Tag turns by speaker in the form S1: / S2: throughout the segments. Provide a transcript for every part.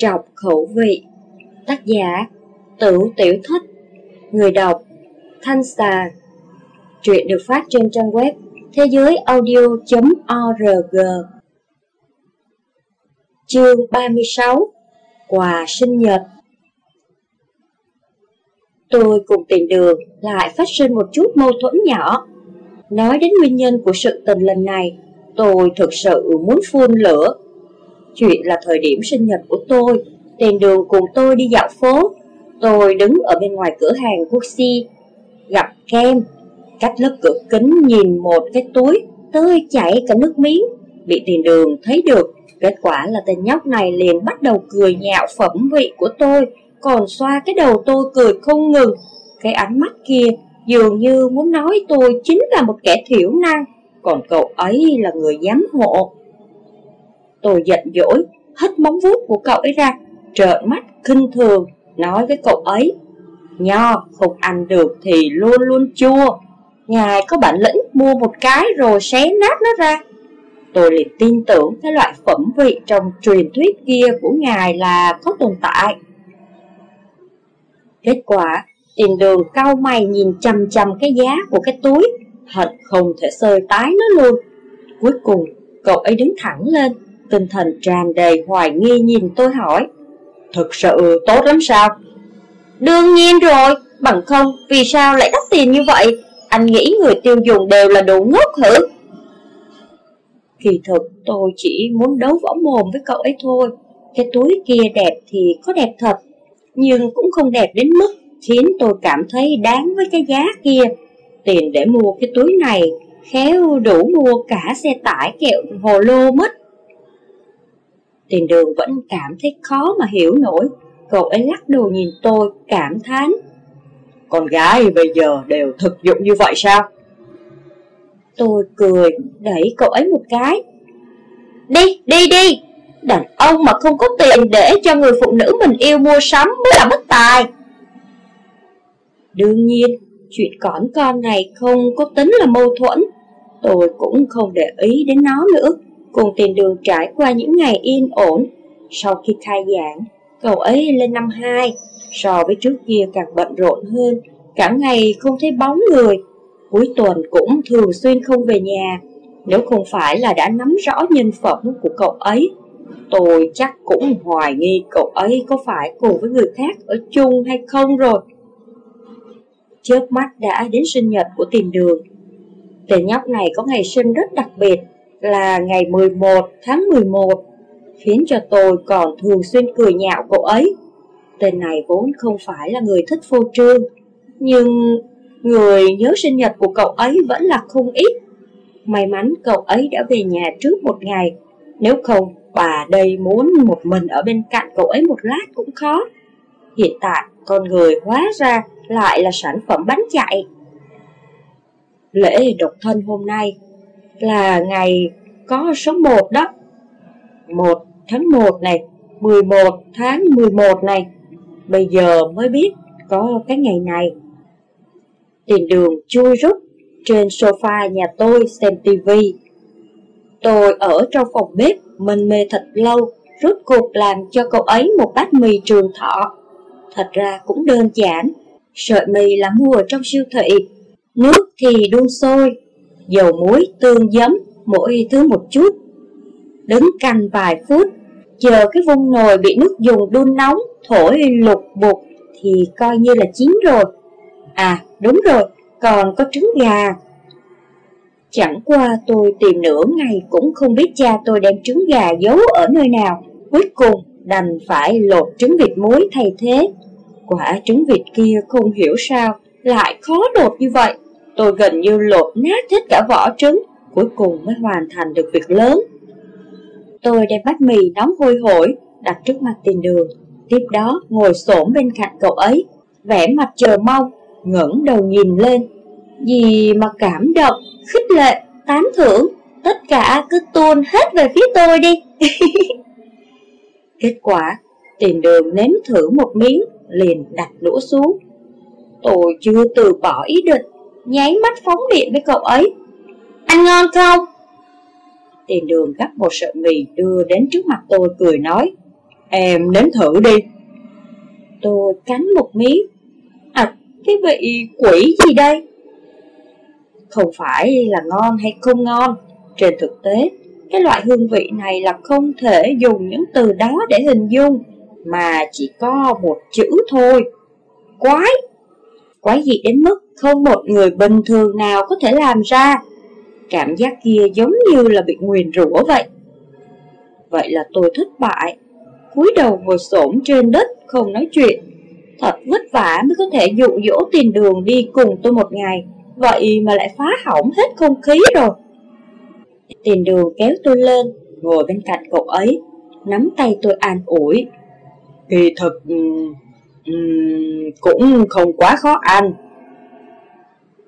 S1: Trọc khẩu vị. Tác giả Tử Tiểu Thích. Người đọc, Thanh Xà. Truyện được phát trên trang web thế giới audio.org Chương 36 Quà sinh nhật. Tôi cùng tìm đường lại phát sinh một chút mâu thuẫn nhỏ. Nói đến nguyên nhân của sự tình lần này, Tôi thực sự muốn phun lửa. Chuyện là thời điểm sinh nhật của tôi. Tiền đường cùng tôi đi dạo phố. Tôi đứng ở bên ngoài cửa hàng Gucci, Gặp Kem Cách lớp cửa kính nhìn một cái túi Tươi chảy cả nước miếng. Bị tiền đường thấy được, Kết quả là tên nhóc này liền bắt đầu cười nhạo phẩm vị của tôi, Còn xoa cái đầu tôi cười không ngừng. Cái ánh mắt kia dường như muốn nói tôi chính là một kẻ thiểu năng, Còn cậu ấy là người giám hộ. Tôi giận dỗi hất móng vuốt của cậu ấy ra Trợn mắt khinh thường Nói với cậu ấy Nho không ăn được thì luôn luôn chua. Ngài có bản lĩnh mua một cái rồi xé nát nó ra. Tôi liền tin tưởng cái loại phẩm vị trong truyền thuyết kia của Ngài là có tồn tại. Kết quả, tiền đường cao mày nhìn chằm chằm cái giá của cái túi Hận không thể sơi tái nó luôn. Cuối cùng, cậu ấy đứng thẳng lên Tinh thần tràn đầy hoài nghi nhìn tôi hỏi Thực sự tốt lắm sao? Đương nhiên rồi, bằng không vì sao lại đắt tiền như vậy? Anh nghĩ người tiêu dùng đều là đồ ngốc hử? Kỳ thực tôi chỉ muốn đấu võ mồm với cậu ấy thôi Cái túi kia đẹp thì có đẹp thật Nhưng cũng không đẹp đến mức khiến tôi cảm thấy đáng với cái giá kia Tiền để mua cái túi này khéo đủ mua cả xe tải kẹo hồ lô mất Tiền đường vẫn cảm thấy khó mà hiểu nổi. Cậu ấy lắc đầu nhìn tôi cảm thán. Con gái bây giờ đều thực dụng như vậy sao? Tôi cười đẩy cậu ấy một cái. Đi, đi đi. Đàn ông mà không có tiền để cho người phụ nữ mình yêu mua sắm mới là bất tài. Đương nhiên, chuyện cỏn con này không có tính là mâu thuẫn. Tôi cũng không để ý đến nó nữa Cùng tiền đường trải qua những ngày yên ổn. Sau khi khai giảng, cậu ấy lên năm 2 So với trước kia càng bận rộn hơn Cả ngày không thấy bóng người. Cuối tuần cũng thường xuyên không về nhà Nếu không phải là đã nắm rõ nhân phẩm của cậu ấy. Tôi chắc cũng hoài nghi cậu ấy có phải cùng với người khác ở chung hay không rồi. Chớp mắt đã đến sinh nhật của tiền đường. Tên nhóc này có ngày sinh rất đặc biệt là ngày 11 tháng 11 Khiến cho tôi còn thường xuyên cười nhạo cậu ấy. Tên này vốn không phải là người thích phô trương, Nhưng người nhớ sinh nhật của cậu ấy vẫn là không ít. May mắn cậu ấy đã về nhà trước một ngày, Nếu không bà đây muốn một mình ở bên cạnh cậu ấy một lát cũng khó. Hiện tại con người hóa ra lại là sản phẩm bánh chạy. Lễ độc thân hôm nay là ngày có số 1 đó. 1 tháng 1 này 11 tháng 11 này. Bây giờ mới biết có cái ngày này. Tiền đường chui rút trên sofa nhà tôi xem tivi Tôi ở trong phòng bếp, mình mê thật lâu, Rốt cuộc làm cho cậu ấy một bát mì trường thọ. Thật ra cũng đơn giản, Sợi mì là mua ở trong siêu thị, Nước thì đun sôi. Dầu muối, tương giấm mỗi thứ một chút. Đứng canh vài phút, chờ cái vung nồi bị nước dùng đun nóng, thổi lục bục thì coi như là chín rồi. À, đúng rồi, còn có trứng gà. Chẳng qua tôi tìm nửa ngày cũng không biết cha tôi đem trứng gà giấu ở nơi nào. Cuối cùng đành phải lột trứng vịt muối thay thế. Quả trứng vịt kia không hiểu sao lại khó lột như vậy. Tôi gần như lột nát hết cả vỏ trứng cuối cùng mới hoàn thành được việc lớn. Tôi đem bát mì nóng hôi hổi, đặt trước mặt tiền đường, tiếp đó ngồi xổm bên cạnh cậu ấy, vẻ mặt chờ mong, ngẩng đầu nhìn lên. Gì mà cảm động, khích lệ, tán thưởng, tất cả cứ tuôn hết về phía tôi đi. Kết quả, tiền đường nếm thử một miếng, liền đặt đũa xuống. Tôi chưa từ bỏ ý định, nháy mắt phóng điện với cậu ấy, anh ngon không? Tiền đường gắp một sợi mì đưa đến trước mặt tôi cười nói Em nếm thử đi. Tôi cắn một miếng À cái vị quỷ gì đây? Không phải là ngon hay không ngon. Trên thực tế Cái loại hương vị này là không thể dùng những từ đó để hình dung Mà chỉ có một chữ thôi. Quái! Quái gì đến mức không một người bình thường nào có thể làm ra. Cảm giác kia giống như là bị nguyền rủa vậy. Vậy là tôi thất bại. Cúi đầu ngồi xổm trên đất, không nói chuyện. Thật vất vả mới có thể dụ dỗ tiền đường đi cùng tôi một ngày. Vậy mà lại phá hỏng hết không khí rồi. Tiền đường kéo tôi lên, Ngồi bên cạnh cậu ấy, Nắm tay tôi an ủi. Kỳ thật um, Cũng không quá khó ăn.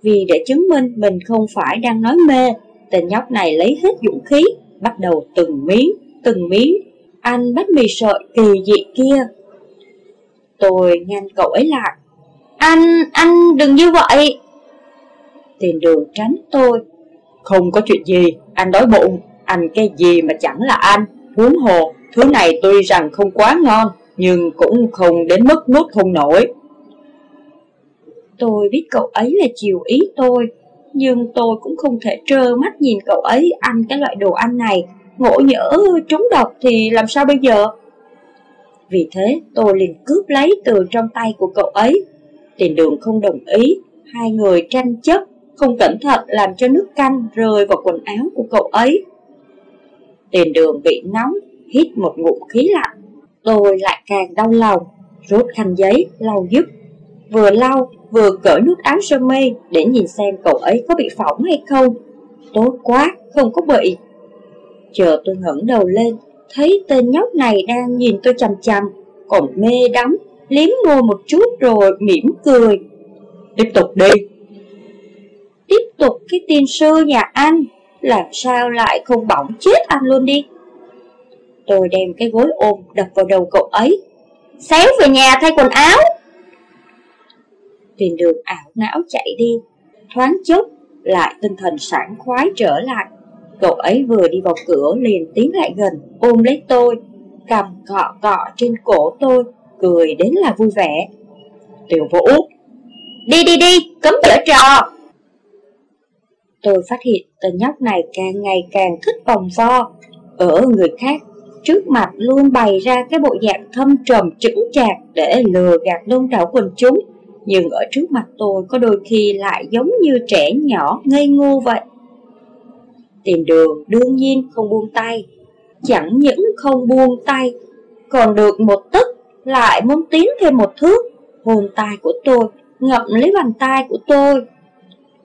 S1: Vì để chứng minh mình không phải đang nói mê Tên nhóc này lấy hết dũng khí Bắt đầu từng miếng Từng miếng Ăn bát mì sợi kỳ dị kia. Tôi ngăn cậu ấy lại. Anh, anh đừng như vậy. Tiền đường tránh tôi. Không có chuyện gì, anh đói bụng. Anh cái gì mà chẳng là anh Huống hồ, thứ này tuy rằng không quá ngon nhưng cũng không đến mức nuốt không nổi Tôi biết cậu ấy là chiều ý tôi Nhưng tôi cũng không thể trơ mắt nhìn cậu ấy ăn cái loại đồ ăn này Ngộ nhỡ trúng độc thì làm sao bây giờ vì thế tôi liền cướp lấy từ trong tay của cậu ấy. Tiền đường không đồng ý, hai người tranh chấp, không cẩn thận làm cho nước canh rơi vào quần áo của cậu ấy. Tiền đường bị nóng, hít một ngụm khí lạnh. Tôi lại càng đau lòng, rút khăn giấy, lau giúp. Vừa lau, vừa cởi nút áo sơ mi để nhìn xem cậu ấy có bị phỏng hay không. Tốt quá, không có bị. Chờ tôi ngẩng đầu lên, thấy tên nhóc này đang nhìn tôi chằm chằm, còn mê đắm, liếm môi một chút rồi mỉm cười. Tiếp tục đi. Tiếp tục cái tiền sư nhà anh, làm sao lại không bỏng chết anh luôn đi. Tôi đem cái gối ôm đập vào đầu cậu ấy. Xéo về nhà thay quần áo. Tuyền đường ảo não chạy đi, thoáng chốc lại tinh thần sảng khoái trở lại. Cậu ấy vừa đi vào cửa liền tiến lại gần, ôm lấy tôi, cầm cọ cọ trên cổ tôi, cười đến là vui vẻ. Tiểu vũ, đi đi đi, cấm dở trò. Tôi phát hiện tên nhóc này càng ngày càng thích vòng vo. Ở người khác, trước mặt luôn bày ra cái bộ dạng thâm trầm chững chạc để lừa gạt đông đảo quần chúng. Nhưng ở trước mặt tôi có đôi khi lại giống như trẻ nhỏ ngây ngô vậy. tìm đường đương nhiên không buông tay, Chẳng những không buông tay, Còn được một tức Lại muốn tiến thêm một thước Hồn tay của tôi Ngậm lấy bàn tay của tôi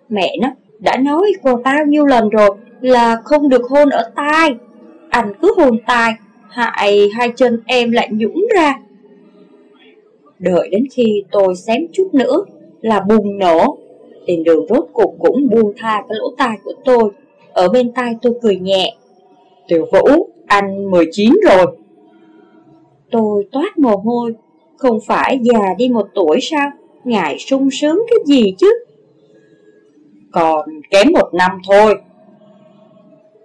S1: Mẹ nó, đã nói qua bao nhiêu lần rồi Là không được hôn ở tai Anh cứ hôn tai Hại hai chân em lại nhũng ra. Đợi đến khi tôi xém chút nữa Là bùng nổ Tiền đường rốt cuộc cũng buông tha cái lỗ tai của tôi. Ở bên tai tôi cười nhẹ. Tiểu Vũ, anh 19 rồi. Tôi toát mồ hôi. Không phải già đi một tuổi sao? Ngài sung sướng cái gì chứ? Còn kém một năm thôi.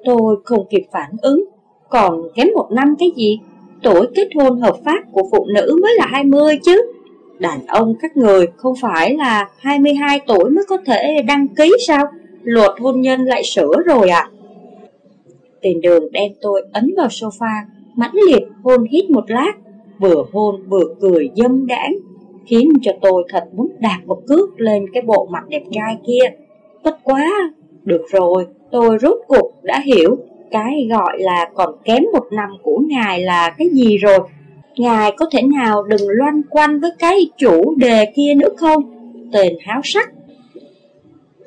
S1: Tôi không kịp phản ứng. Còn kém một năm cái gì Tuổi kết hôn hợp pháp của phụ nữ mới là 20 chứ Đàn ông các người không phải là 22 tuổi mới có thể đăng ký sao luật hôn nhân lại sửa rồi ạ. À? Tiền đường đem tôi ấn vào sofa, mãnh liệt hôn hít một lát, vừa hôn vừa cười dâm đãng, khiến cho tôi thật muốn đạp một cước lên cái bộ mặt đẹp trai kia. Bất quá, được rồi, tôi rốt cuộc đã hiểu cái gọi là còn kém một năm của ngài là cái gì rồi. Ngài có thể nào đừng loanh quanh với cái chủ đề kia nữa không? Tên háo sắc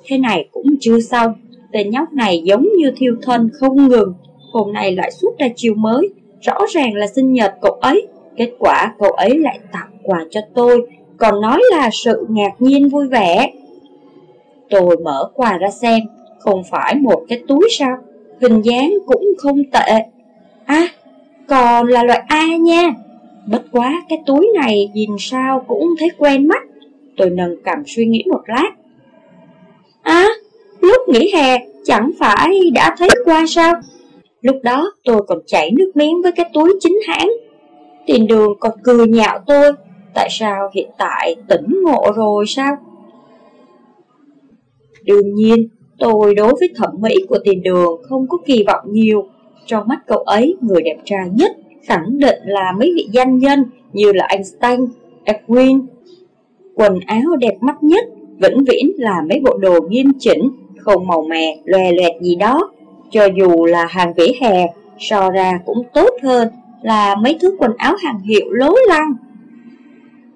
S1: Thế này cũng chưa xong, tên nhóc này giống như thiêu thân không ngừng, hôm nay lại xuất ra chiều mới, rõ ràng là sinh nhật cậu ấy. Kết quả cậu ấy lại tặng quà cho tôi, còn nói là sự ngạc nhiên vui vẻ. Tôi mở quà ra xem, không phải một cái túi sao, hình dáng cũng không tệ. À, còn là loại A nha. Bất quá cái túi này nhìn sao cũng thấy quen mắt. Tôi nâng cầm suy nghĩ một lát, À, lúc nghỉ hè chẳng phải đã thấy qua sao? Lúc đó tôi còn chảy nước miếng với cái túi chính hãng. tiền đường còn cười nhạo tôi Tại sao hiện tại tỉnh ngộ rồi sao Đương nhiên Tôi đối với thẩm mỹ của tiền đường không có kỳ vọng nhiều. Trong mắt cậu ấy người đẹp trai nhất khẳng định là mấy vị danh nhân như là Einstein, Edwin. Quần áo đẹp mắt nhất vĩnh viễn là mấy bộ đồ nghiêm chỉnh, không màu mè, loè loẹt gì đó. Cho dù là hàng vỉa hè, so ra cũng tốt hơn là mấy thứ quần áo hàng hiệu lố lăng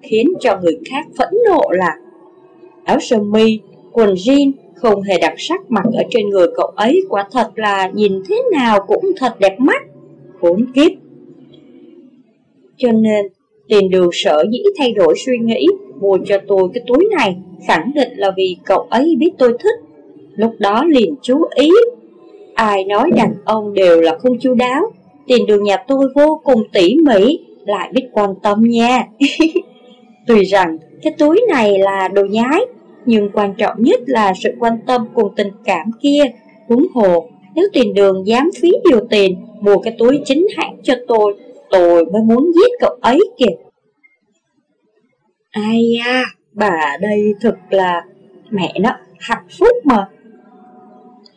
S1: Khiến cho người khác phẫn nộ là áo sơ mi, quần jean không hề đặc sắc mặc ở trên người cậu ấy quả thật là nhìn thế nào cũng thật đẹp mắt. Khốn kiếp! Cho nên, tiền đường sở dĩ thay đổi suy nghĩ, mua cho tôi cái túi này, khẳng định là vì cậu ấy biết tôi thích. Lúc đó liền chú ý. Ai nói đàn ông đều là không chu đáo, tiền đường nhà tôi vô cùng tỉ mỉ, lại biết quan tâm nha. Tuy rằng cái túi này là đồ nhái, nhưng quan trọng nhất là sự quan tâm cùng tình cảm kia. Huống hồ, nếu tiền đường dám phí nhiều tiền mua cái túi chính hãng cho tôi, tôi mới muốn giết cậu ấy kìa. Ai da, bà đây thực là mẹ nó hạnh phúc mà.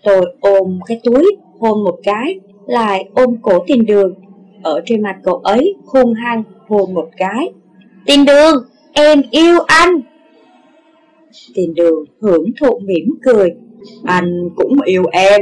S1: Tôi ôm cái túi, hôn một cái, lại ôm cổ tiền đường. Ở trên mặt cậu ấy hung hăng hôn một cái. Tiền đường, em yêu anh. Tiền đường hưởng thụ mỉm cười. Anh cũng yêu em.